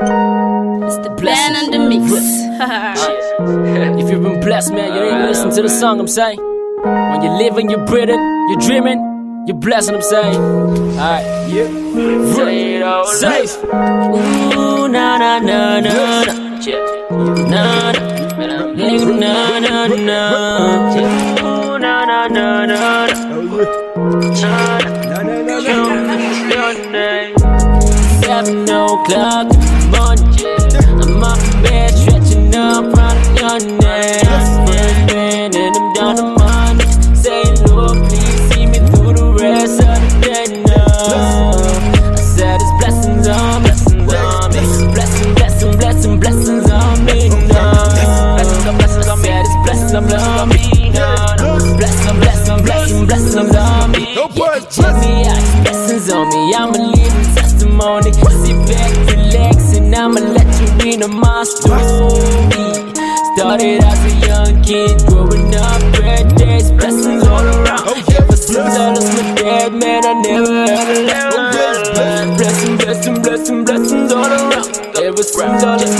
It's the blessing and the mix. if you've been blessed, man, you ain't listen to the song I'm saying. When you're living, you're breathing, you're dreaming, you're blessing, I'm saying. Alright, yeah. Safe. Ooh, na na na na na. Na na. Nigga, na na na. Ooh, na na na na na. Seven o'clock I said, it's blessings on me now. Blessing, blessing, blessing, blessings on me. Yeah, check me out, blessings on me. I'm a living testimony. Sit back, relax, and I'ma let you in on my story. Started as a young kid, growing up, red days, blessings all around. Oh, Ever since I lost my dad, man, I never had a lot. Oh, blessing, blessing, blessing, blessings all around. Ever since I lost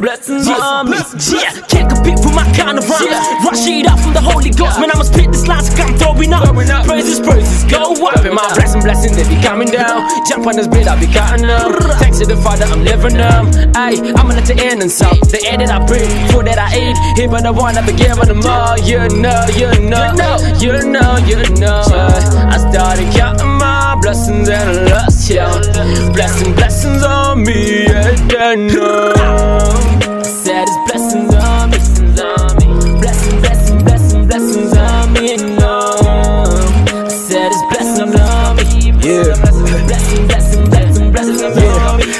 blessing, blessings on me. Yeah, can't compete with my kind of rhyme. Yeah. Rush it out from the Holy Ghost, man. I'ma spit this lines like I'm throwing up. Throwing up. Praises, praises, go up. Dropping my blessing, blessing, they be coming down. Jump on this bed, I be cutting them. Thanks to the Father, I'm living them. Ayy, I'ma let the end and some. The air that I breathe, food that I eat. Here by the one, I be giving them all. You know, you know, you know, you know. I started counting my blessings and I lost ya. Blessing, blessings on me, yeah, they know.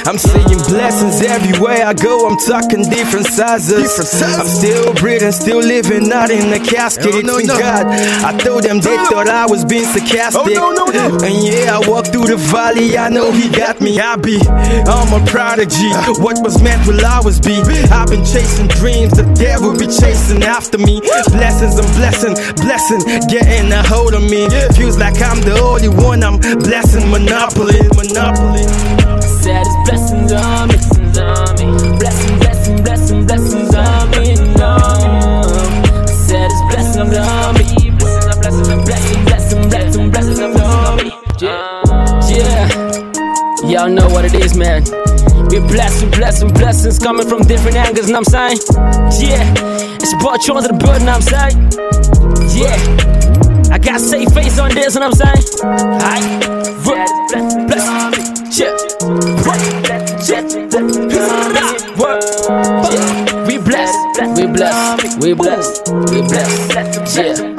I'm seeing blessings everywhere I go. I'm talking different sizes. Different sizes. I'm still breathing, still living, not in a casket. Oh, no, no, no. God. I told them they thought I was being oh, sarcastic. Oh, no, no, no. And yeah, I walked through the valley. I know He got me I be, I'm a prodigy. Ah. What was meant will always be. I've been chasing dreams. The devil be chasing after me. Blessings and blessing, blessing, getting a hold of me. Feels like I'm the only one. I'm blessing monopoly, monopoly. It's blessings on me. Blessing, blessing, blessing, blessings on me, no. It's blessings on me, blessing, blessing, blessing, blessing, blessings on me. Yeah. Y'all know what it is, man. We're blessing, blessing, blessings coming from different angles, and I'm saying, yeah. It's about you under the burden, I'm saying, yeah. I got safe face on this, and I'm saying, I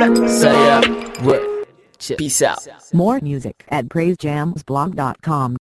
Say uh, up. Peace out. More music at praisejamzblog.com.